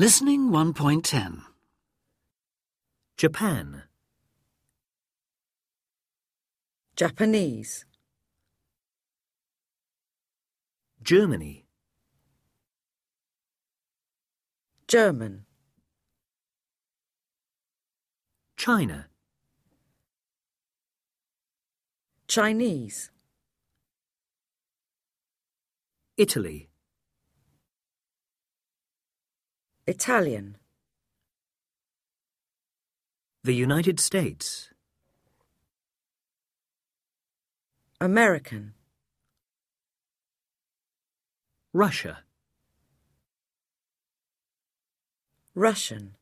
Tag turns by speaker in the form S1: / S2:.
S1: Listening 1.10.
S2: Japan,
S3: Japanese,
S2: Germany,
S3: German,
S2: China,
S3: Chinese,
S2: Italy,
S3: Italian,
S2: the United States,
S3: American,
S2: Russia,
S3: Russian.